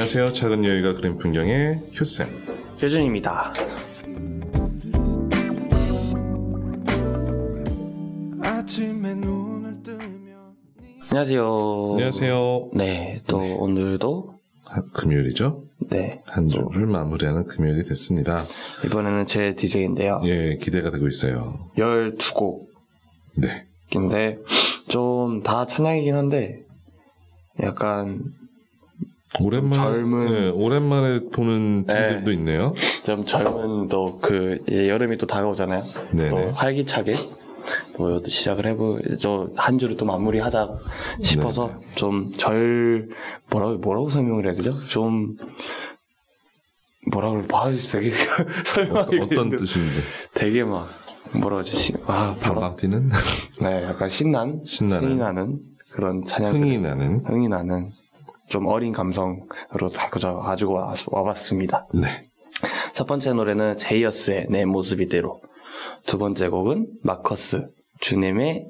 안녕하세요. 작은 여유가 그린 풍경의 효쌤. 효준입니다. 아침에 눈을 뜨면 안녕하세요. 안녕하세요. 네, 또 오늘도 하- 금요일이죠? 네 한 주를 마무리하는 금요일이 됐습니다. 이번에는 제 DJ인데요. 예, 기대가 되고 있어요. 12곡인데 네. 좀다 찬양이긴 한데 약간 오랜만에, 젊은- 네, 오랜만에 보는 팀들도 있네요. 좀 젊은 또 그 이제 여름이 또 다가오잖아요. 네네. 또 활기차게 또 시작을 해보 저한 주를 또 마무리하자 싶어서 네. 좀절 뭐라고 뭐라고 설명을 해야 되죠? 좀 뭐라고 봐 되게 설명하기 어떤 힘든- 뜻인데? 되게 막 뭐라 그러지? 시- 아, 뭐라- 방방 뛰는? 네, 약간 신난 신나는. 흥이 나는 그런 찬양 흥이 나는? 흥이 나는 좀 어린 감성으로 가져 가지고 와- 와봤습니다. 네. 첫 번째 노래는 제이어스의 내 모습 이대로. 두 번째 곡은 마커스 주님의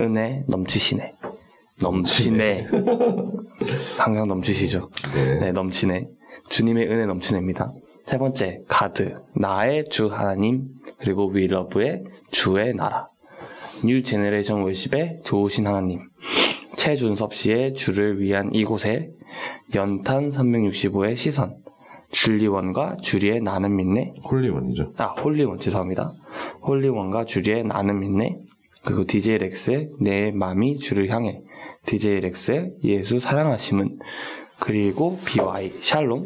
은혜 넘치시네. 넘치네. 항상 넘치시죠. 네. 네, 넘치네. 주님의 은혜 넘치네입니다. 세 번째 가드 나의 주 하나님 그리고 위러브의 주의 나라. New Generation Worship의 좋으신 하나님. 최준섭 씨의 주를 위한 이곳에 연탄 365의 시선. 줄리원과 주리의 나는 믿네. 홀리원이죠. 아, 홀리원, 죄송합니다. 홀리원과 주리의 나는 믿네. 그리고 DJ 렉스의 내 맘이 주를 향해. DJ 렉스의 예수 사랑하심은. 그리고 BY 샬롬,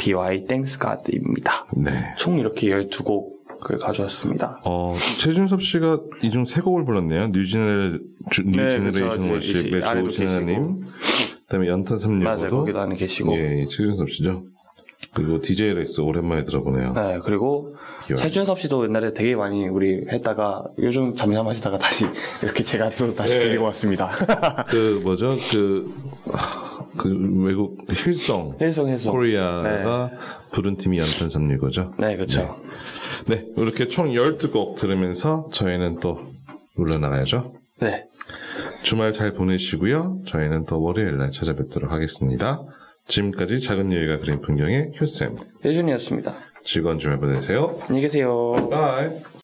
BY Thanks God입니다. 네. 총 이렇게 12곡 을 가져왔습니다. 어, 최준섭 씨가 이 중 세 곡을 불렀네요. 뉴제네레, 주, 네, New Generation 그렇죠. Worship의 이제 아래도 좋으신 하나님. 그 다음에 연탄 맞아요. 365도. 거기도 하나 계시고. 예, 최준섭 씨죠. 그리고 DJ 렉스 오랜만에 들어보네요. 네, 그리고. 최준섭 씨도 옛날에 되게 많이 우리 했다가 요즘 잠잠하시다가 다시 이렇게 제가 또 다시 네. 데리고 왔습니다. 그 뭐죠? 그, 아, 그 외국 Hillsong Hillsong Hillsong. Korea가 부른 팀이 연탄 365죠. 네, 그렇죠. 네, 이렇게 총 12곡 들으면서 저희는 또 물러나가야죠. 네. 주말 잘 보내시고요. 저희는 또 월요일 날 찾아뵙도록 하겠습니다. 지금까지 작은 여유가 그린 풍경의 효쌤. 혜준이었습니다. 즐거운 주말 보내세요. 안녕히 계세요. Bye.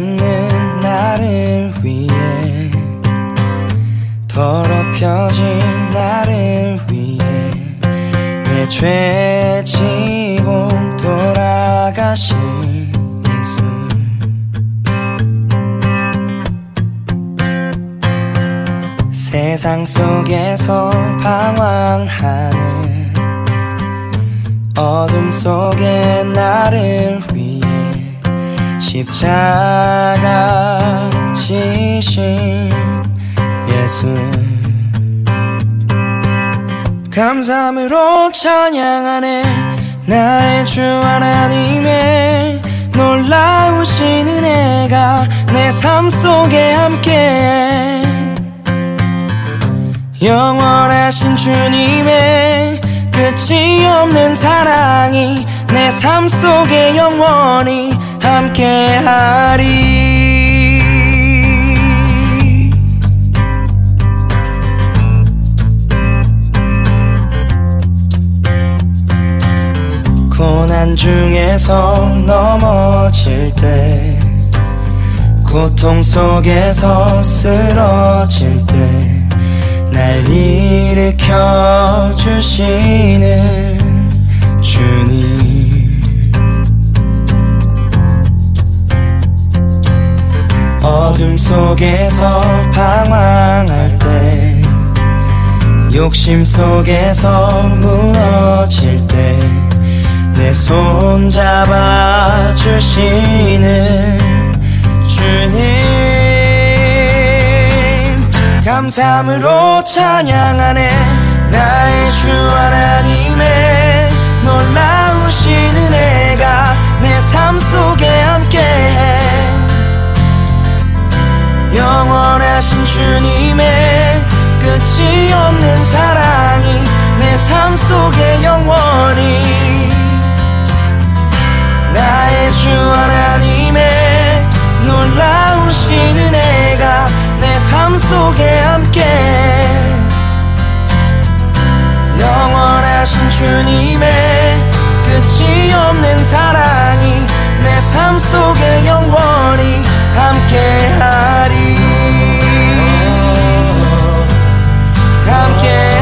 않는 나를 위해 더럽혀진 나를 위해 내 죄 지고 돌아가신 예수. 세상 속에서 방황하는 어둠 속에 나를 위해 십자가 지신 예수. 감사함으로 찬양하네 나의 주 하나님의 놀라우신 은혜가 내 삶 속에 함께. 영원하신 주님의 끝이 없는 사랑이 내 삶 속에 영원히 함께하리. 고난 중에서 넘어질 때 고통 속에서 쓰러질 때 날 일으켜 주시는 주님 어둠 속에서 방황할 때 욕심 속에서 무너질 때 내 손 잡아주시는 주님. 감사함으로 찬양하네. 나의 주 하나님의 놀라우신 은혜가 내 삶 속에 함께 영원하신 주님의 끝이 없는 사랑이 내 삶 속에 영원히 나의 주 하나님의 놀라우신 은혜가 내 삶 속에 함께 영원하신 주님의 끝이 없는 사랑이 내 삶 속에 영원히 함께하리. 함께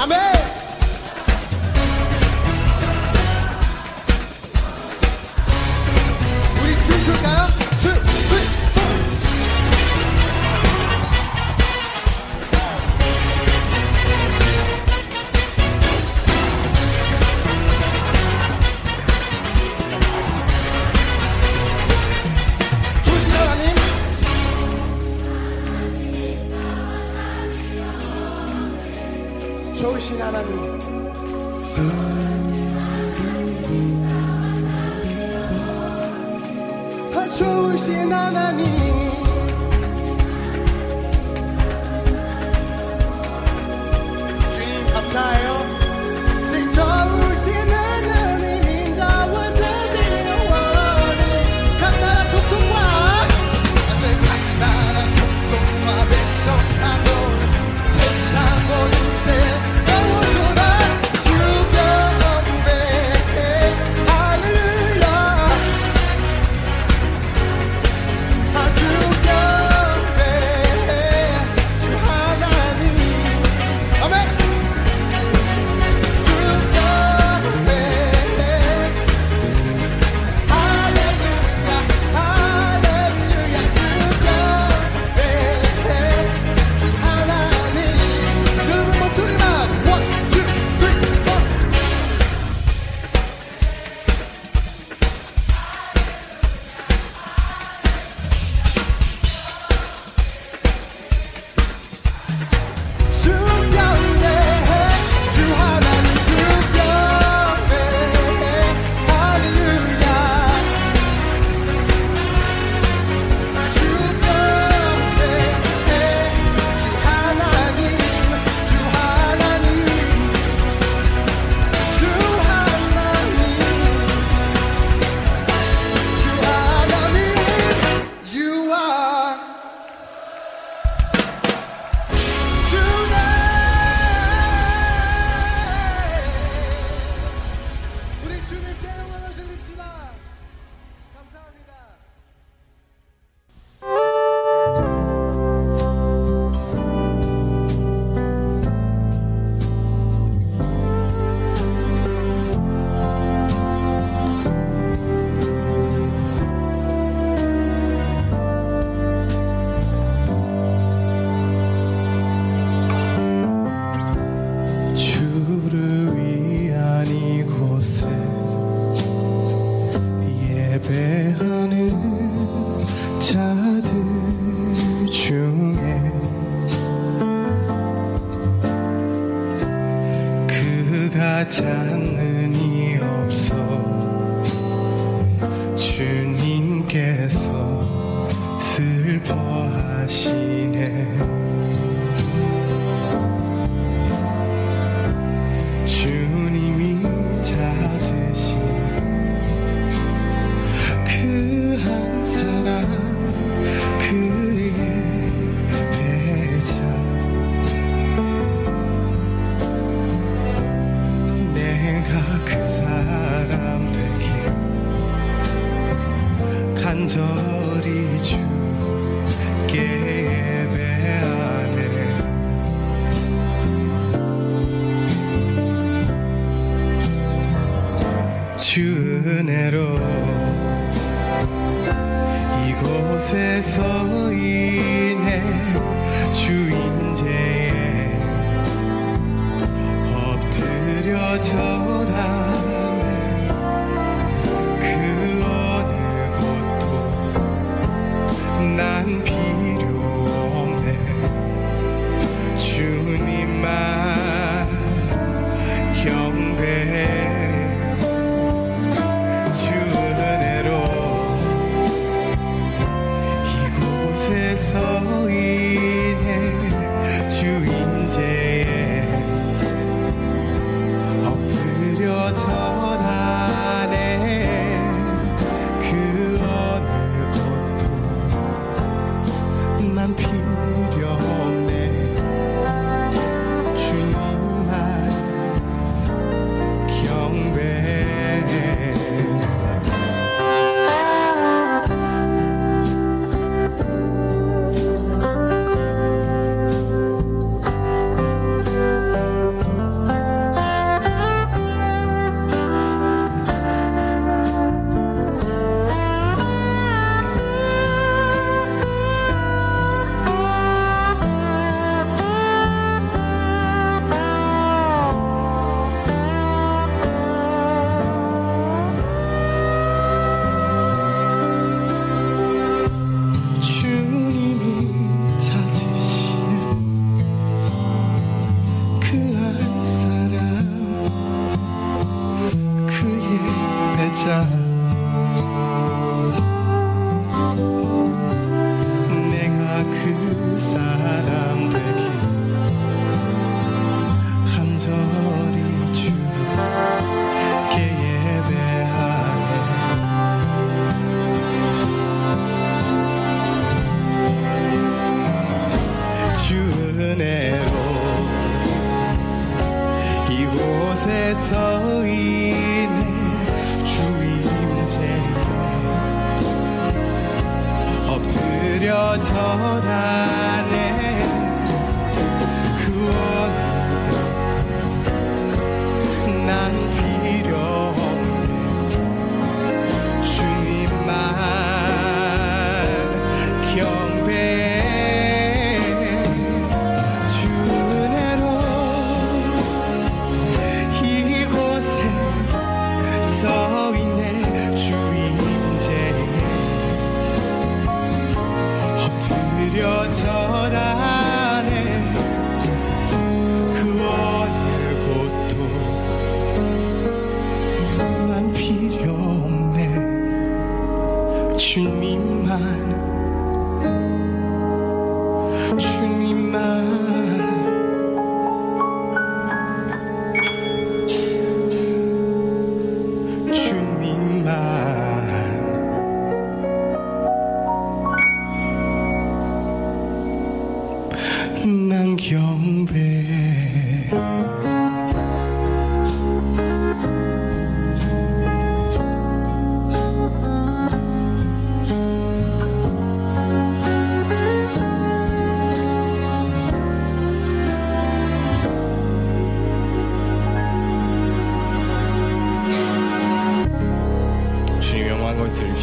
Amém!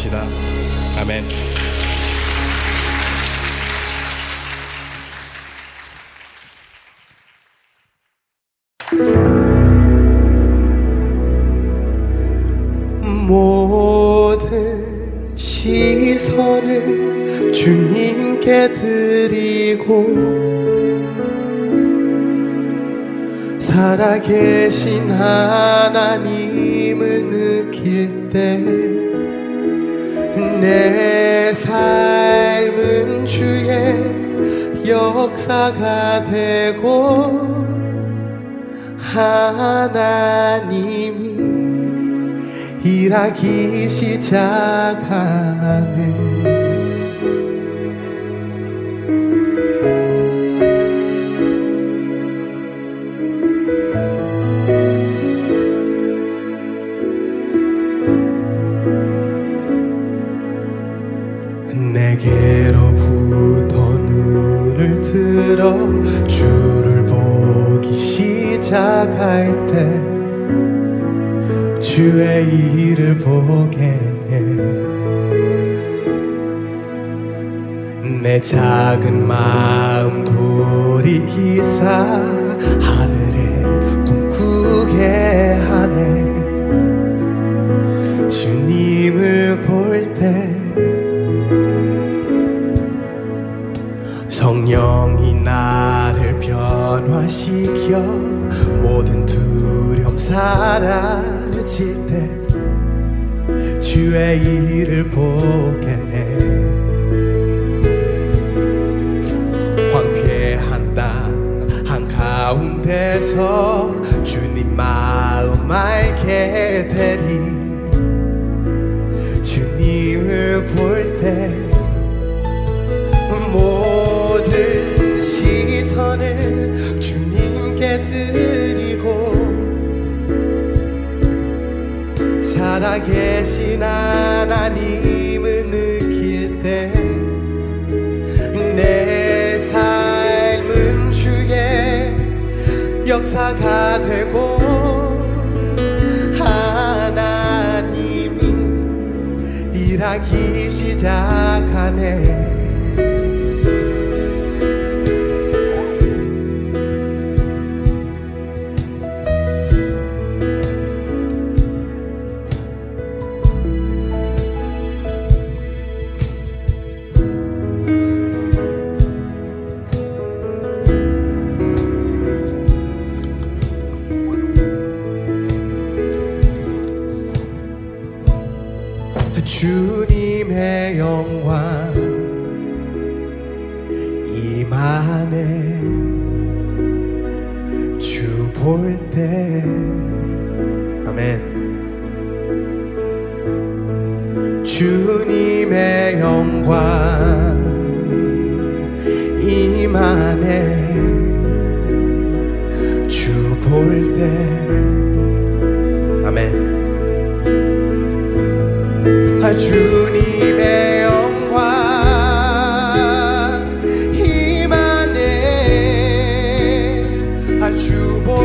드립시다. 아멘. 모든 시선을 주님께 드리고 살아계신 하나님 역사가 되고 하나님이 일하기 시작하네 들어 주를 보기 시작할 때 주의 일을 보겠네. 내 작은 마음 돌이키사 주의 일을 보겠네. 황폐한 땅 한가운데서 주님 마음 알게 되리 주님을 볼 때 모든 시선을 주님께 드 살아계신 하나님을 느낄 때 내 삶은 주의 역사가 되고 하나님이 일하기 시작하네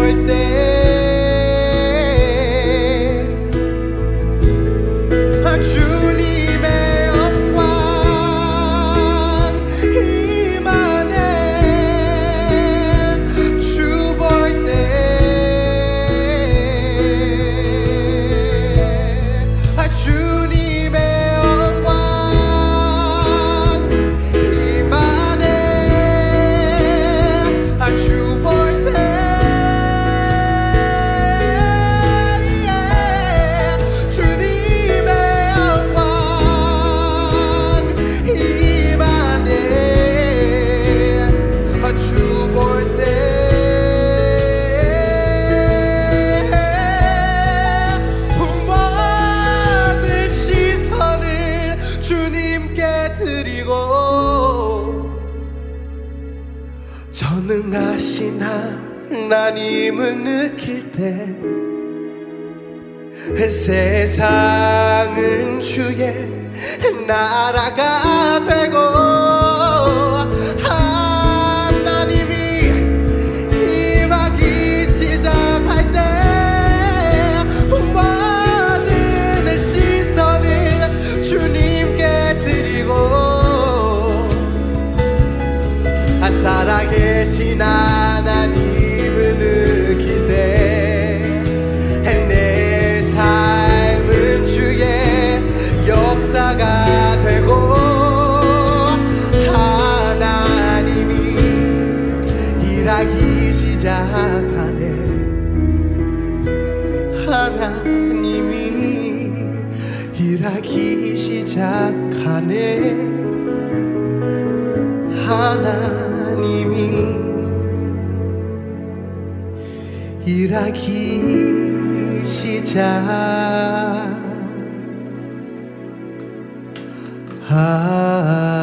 주 시작하네. 하나님이 일하기 시작. 하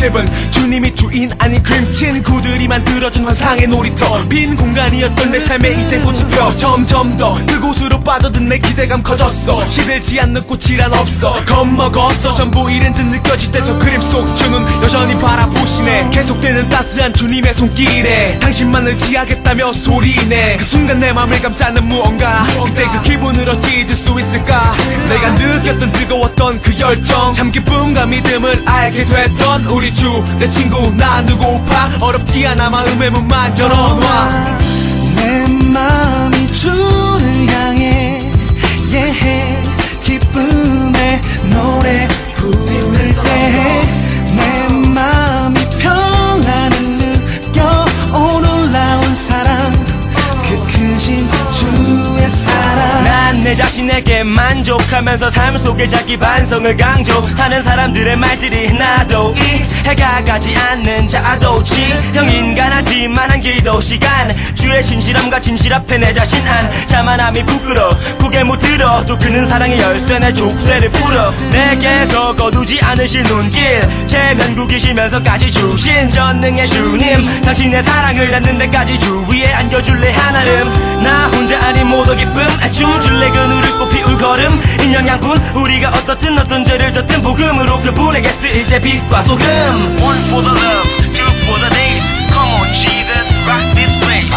집은 만들어준 환상의 놀이터 빈 공간이었던 내 삶에 이젠 꽃이 펴 점점 더 그곳으로 빠져든 내 기대감 커졌어. 시들지 않는 꽃이란 없어. 겁먹었어. 전부 잃은 듯 느껴질 때 저 그림 속 주는 여전히 바라보시네. 계속되는 따스한 주님의 손길에 당신만 의지하겠다며 소리내 그 순간 내 맘을 감싸는 무언가. 그때 그 기분을 어찌 잊을 수 있을까? 내가 느꼈던 뜨거웠던 그 열정. 참 기쁨과 믿음을 알게 됐던 우리 주. 내 친구 나 누고파 어렵지 않아 마음의 문만 열어놔 내 마음이 주를 향해 예해 기쁨의 노래 부를 때 내 자신에게 만족하면서 삶 속에 자기 반성을 강조하는 사람들의 말들이 나도 이해가 가지 않는 자도 지형 인간하지만 한 기도 시간. 주의 신실함과 진실 앞에 내 자신 한 자만함이 부끄러. 고개 못 들어 또 그는 사랑의 열쇠 내 족쇄를 풀어. 내게서 거두지 않으실 눈길. 제 면국이시면서까지 주신 전능의 주님. 당신의 사랑을 닿는 데까지 주 위에 안겨줄래 하나름. 나 혼자 아닌 모두 기쁨. 춤줄래 그 늘을 뽑히 울걸음 인형양분 우리가 어떻든 어떤 죄를 졌든 복음으로 그분에게 쓰일 때 빛과 소금 One for the love, two for the days Come on Jesus, rock this place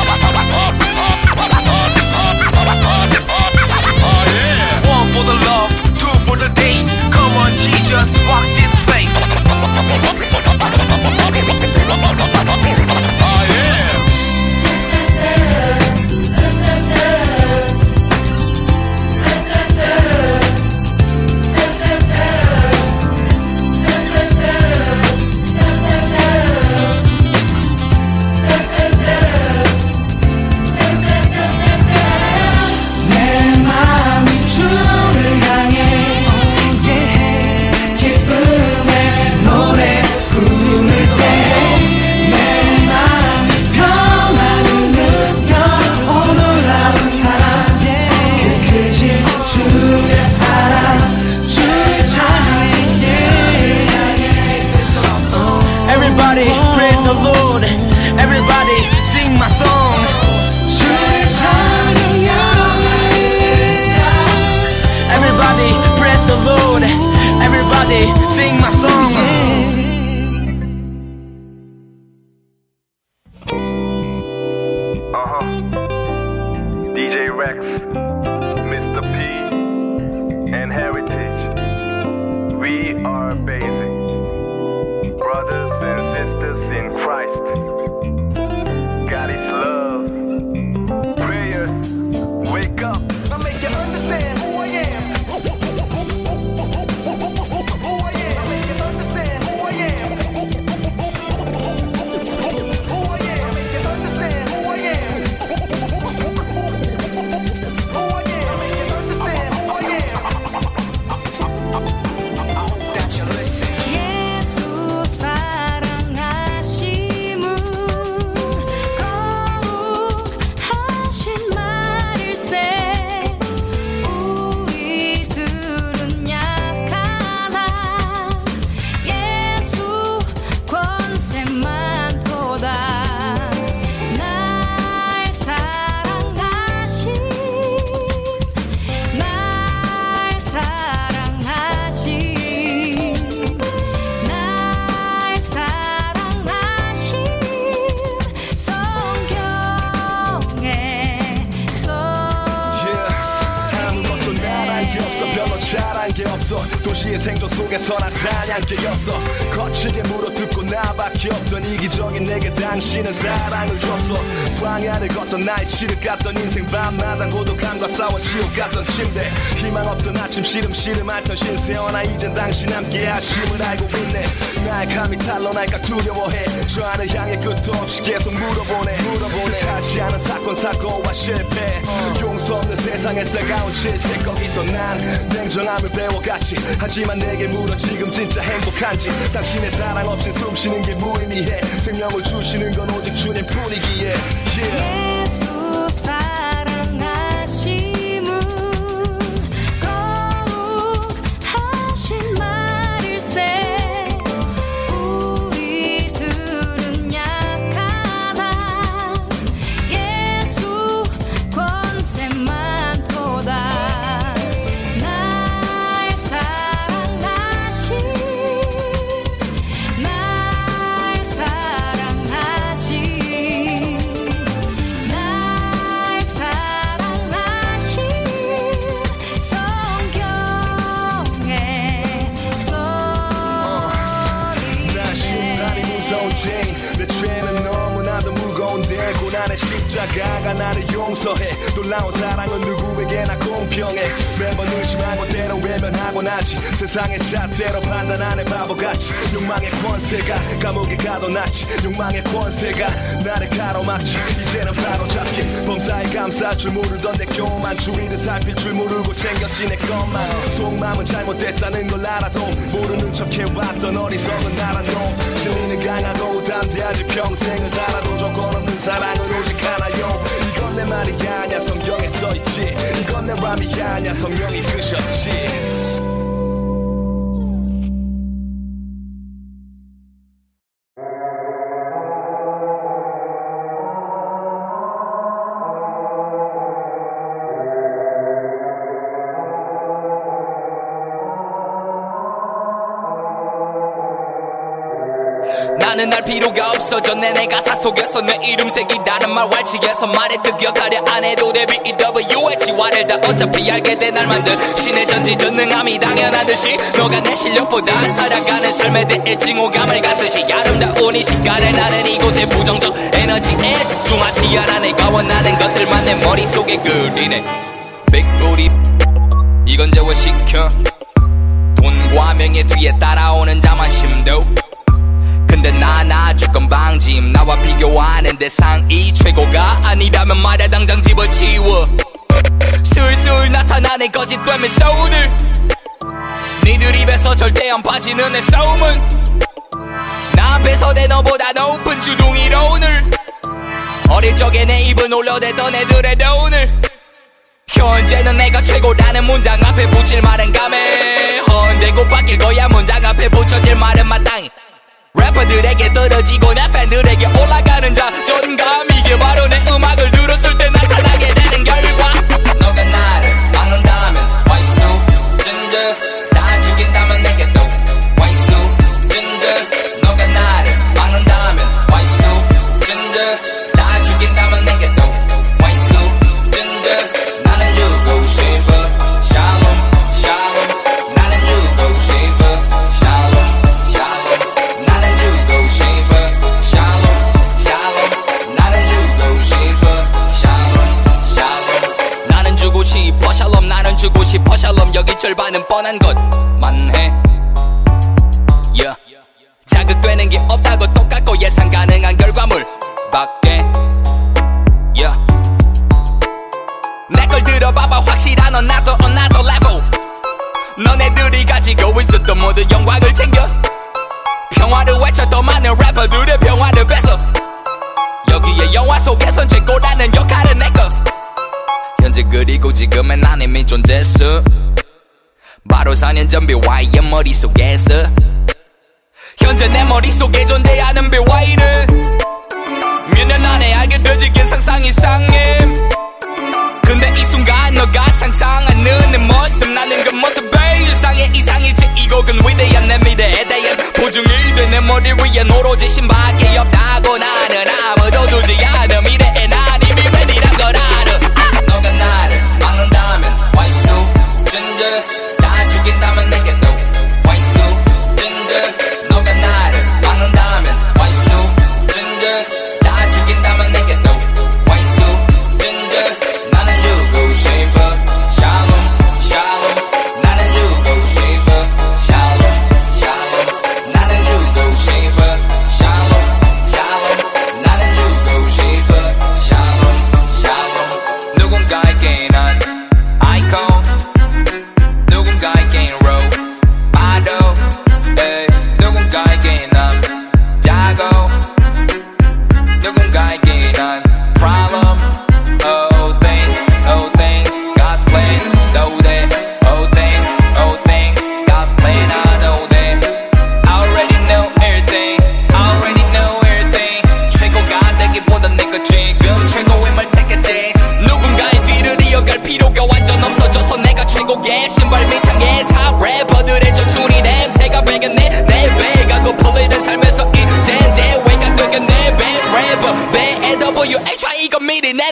One for the love, two for the days Come on Jesus, rock this place 행복한지. 당신의 사랑 없인 숨쉬는 게 무의 세상의 잣대로 판단하는 바보같이. 욕망의 권세가 감옥에 가도 낫지. 욕망의 권세가 나를 가로막지. 이제는 바로 잡기 범사에 감사할 줄 모르던 내 교만 주위를 살필 줄 모르고 챙겼지 내 것만. 속마음은 잘못됐다는 걸 알아도 모르는 척 해왔던 어리석은 나라도. 진리는 강하고 담대하지 평생을 살아도 조건 없는 사랑은 오직 하나요. 이건 내 말이 아냐 성경에 써있지. 이건 내 맘이 아냐 성령이 끄셨지 날 필요가 없어졌네. 내 가 사 속에서 내 이름 새기라는 말 왈치에서 말했듯 기억하려 안 해도 돼. B-E-W-H-Y를 다 어차피 알게 돼. 날 만든 신의 전지전능함이 당연하듯이 너가 내 실력보다 살아가는 삶에 대해 징후감을 갖듯이 아름다운 이 시간에 나는 이곳에 부정적 에너지에 집중하지 않아. 내가 원하는 것들만 내 머릿속에 그리네. 빅보리 이건 제외시켜. 돈과 명예 뒤에 따라오는 자만심도 근데 난 아주 건방짐. 나와 비교하는 대상이 최고가 아니라면 말야 당장 집어치워. 슬슬 나타나는 거짓됨의 소들 니들 입에서 절대 안 빠지는 내 싸움은. 나 앞에서 내 너보다 높은 주둥이로 오늘. 어릴 적에 내 입을 놀려대던 애들의 오늘 현재는 내가 최고라는 문장 앞에 붙일 말은 감해 곧 바뀔 거야. 문장 앞에 붙여질 말은 마땅히 래퍼들에게 떨어지고 내 팬들에게 올라가는 자존감 이게 바로 내 음악을 들었을 때 나타나게 되는 결과. 너가 나를 막는다면 Why so 주고 싶어 샬롬 여기 절반은 뻔한 것만 해. Yeah. 자극되는 게 없다고 똑같고 예상 가능한 결과물 밖에. Yeah. 내걸 들어봐봐 확실한 넌 나도 another level. 너네들이 가지고 있었던 모든 영광을 챙겨. 평화를 외쳐 더 많은 래퍼들의 평화를 뺏어. 여기에 영화 속에선 최고라는 지금의 난 이미 존재했어. 바로 4년 전 BY의 머릿속에서. 현재 내 머릿속에 존재하는 BY는 몇년 안에 알게 되지 그 상상 이상해. 근데 이 순간 너가 상상하는 내 모습 나는 그 모습에 일상의 이상이지. 이 곡은 위대한 내 미래에 대한 보증이 돼. 내 머리 위엔 오로지 신밖에 없다고 나는 아무도 두지 않아. 미래에 난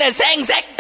이건 미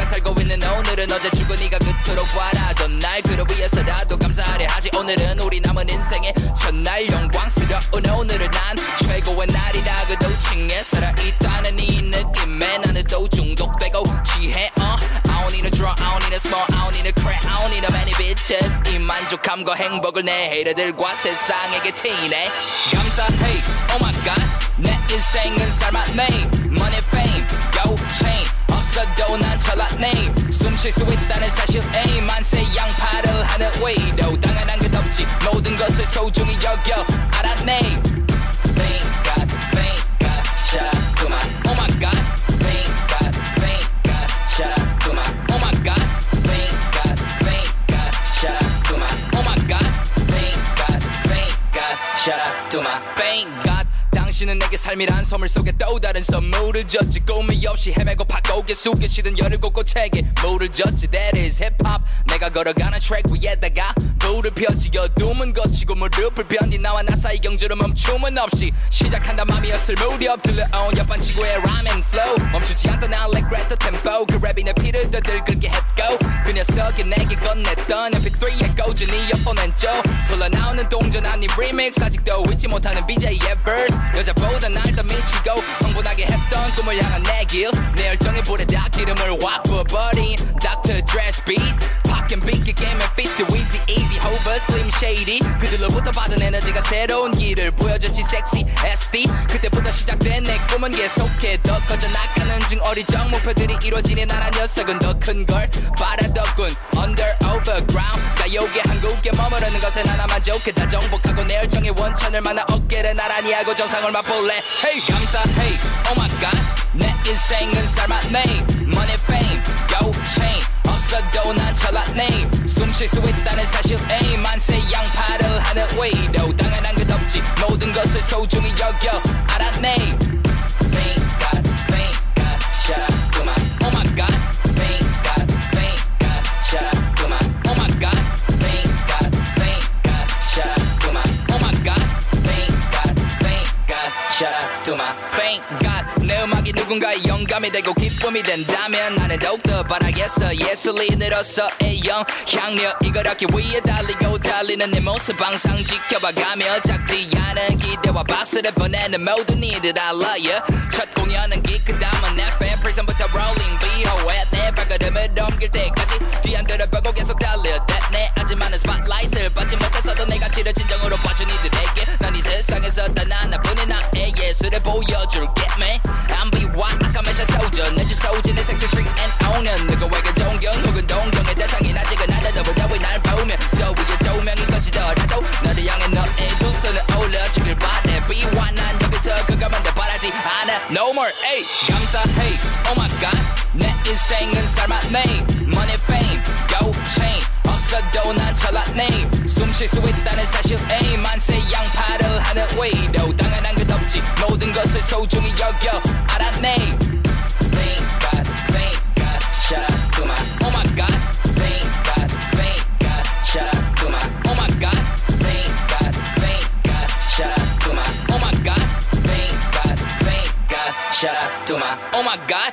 내가 살고 있는 오늘은 어제 죽은 네가 그토록 바라던 날. 그를 위해서라도 감사하려 하지. 오늘은 우리 남은 인생의 첫날 영광스러운 오늘은 난 최고의 날이라고도 칭해 살아있다는 이 느낌에 나는 또 중독되고 취해. uh. I don't need a draw, I don't need a small, I don't need a crack, I don't need a many bitches. 이 만족함과 행복을 내 헤이러들과 세상에게 티내. 감사해, oh my god 내 인생은 삶았네 Money, fame, 난 잘났네 숨쉴 수 있다는 사실 에이 만세 양파를 하는 외도 당연한 것 없지. 모든 것을 소중히 여겨. 알았네 당신은 내게 삶이란 선물 속에 또 다른 선물을 줬지. 꿈이 없이 헤매고 파고개 숙여 시든 열을 꽂고 책에 물을 줬지. That is hop 내가 걸어가는 트랙 위에다가 불을 펴지. 어둠은 거치고 무릎을 변디 나와 나 사이 경주를 멈춤은 없이 시작한다 맘이었을 무렵 들려온 옆반 지구의 라멘 flow. 멈추지 않던 나 like red tempo. 그 랩이 내 피를 더 들끓게 했고 그 녀석이 내게 건넸던 mp3에 꽂은 이어폰 왼쪽 흘러나오는 동전 아닌 리믹스 아직도 잊지 못하는 BJ의 verse 보다 날 더 미치고 흥분하게 했던 꿈을 향한 내길내 열정에 불에 다 기름을 확 부어버린 Dr. Dress Beat Pocket Beat the hover slim shady. 그들로부터 받은 에너지가 새로운 길을 보여줬지 sexy SD 그때부터 시작된 내 꿈은 계속해 더 커져 나가는 중. 어리적 목표들이 이루어지니 나란 녀석은 더 큰 걸 바라더군. Under overground. 가요계 한국에 머무르는 것에 나나 만족해 다 정복하고 내 열정의 원천을 만나 어깨를 나란히 하고 정상을 맛볼래. Hey 감사해 oh my god. 내 인생은 삶았네 money fame 없어도 난 잘났네 숨 쉴 수 있다는 사실 에이 만세 양파를 하는 외도 당연한 것 없지 모든 것을 소중히 여겨 알았네 Thank God, thank God, 자꾸만 Oh my God, thank God, thank God, 자꾸만 Oh my God, thank God, thank God, 자꾸만 Oh my God, thank God, thank God, 자꾸만 Thank God, 내 음악이 누군가의 영감이 되고 기쁨이 된다면 나는 더욱더 바라겠어. 예술이 늘어서 A형 향력 이걸 얻기 위해 달리고 달리는 내 모습 항상 지켜봐가며 작지 않은 기대와 박수를 보내는 모든 이들 I love you 첫 공연은 기그 다음은 FM 프리즌부터 rolling BO에 내 발걸음을 옮길 때까지 뒤 안 들어보고 계속 달려대네 하지만 스팟라이트를 받지 못해서도 내 가치를 진정으로 봐준 이들에게 난 이 세상에서 단 하나뿐인 나의 예술을 보여줄게 man 아까 마셔 소주 내주 소주 내 섹시 스트릭 앤 owner. 누구에게 존경 혹은 동경의 대상이 아직은 안 되다 보다 왜날 보면 저 위에 조명이 꺼지더라도 너를 향해 너의 두 손을 올려 주길 바래 BY 난 여기서 그거만 더 바라지 않아 No more ay 감사해 Oh my god 내 인생은 삶았네 Money fame go chain. 없어도 난 잘났네 숨쉴 수 있다는 사실 에이 만세 양파를 하는 외도 당연한 것 없지 모든 것을 소중히 여겨 알았네 out to my Oh my God